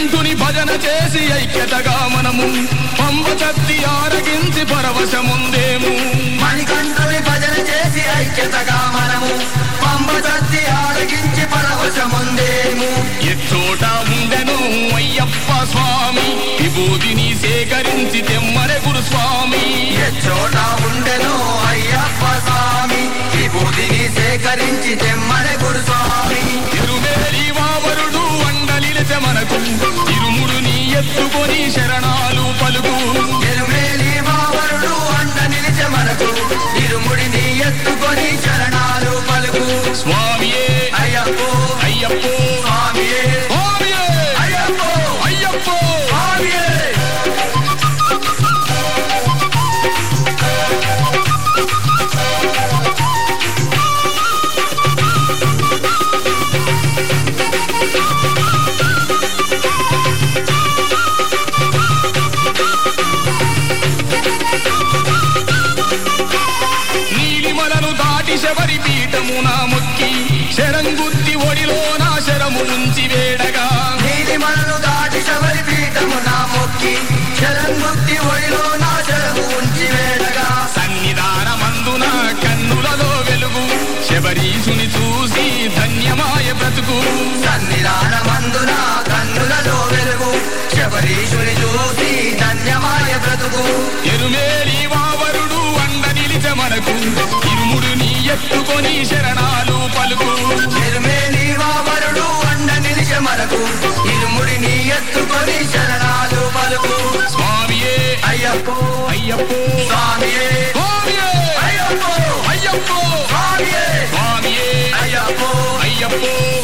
చేసి ఐక్యతగా మనము. పంబ చత్తి ఆరగించి పరవశముందేము. మణికంఠుని భజన చేసి ఐక్యతగా మనము. పంబ చత్తి ఆరగించి పరవశముందేము. ఎచ్చోట ఉండెను అయ్యప్ప స్వామి. విభూతిని సేకరించి తెమ్మరే గురుస్వామి. ఎచ్చోట ఉండెను అయ్యప్ప స్వామి. విభూతిని సేకరించి తెమ్మని గురుస్వామి. తిరుమేలి వావరుడు అండలిలచ మనకు ఎత్తుకొని శరణాలు పలుకు. దాటి శబరి పీఠమున మొక్కి శరంగుత్తి ఒడిలో నా శరము ఉంచి వేడగా. నీలిమలను దాటి శబరి పీఠము నా మొక్కి శరణ్ముక్తి ఒడిలో నా శరము ఉంచి వేడగా. సన్నిధానమందున కన్నులలో వెలుగు శబరీషుని చూసి ధన్యమాయ బ్రతుకు. సన్నిధానమందున కన్నులలో వెలుగు శబరీషుని చూసి ధన్యమాయ బ్రతుకు. ఎరుమేలి వావరుడు అండ నిలిచ మనకు ఎత్తుకొని శరణాలు పలుకు. వరుడు అండ నిలిచ మనకు ఇరుముడిని ఎత్తుకొని శరణాలు పలుకు. స్వామియే. అయ్యప్పో. అయ్యప్పో. స్వామియే. స్వామియే. అయ్యప్పో. అయ్యప్పో. స్వామియే. స్వామియే. అయ్యప్పో. అయ్యప్పో.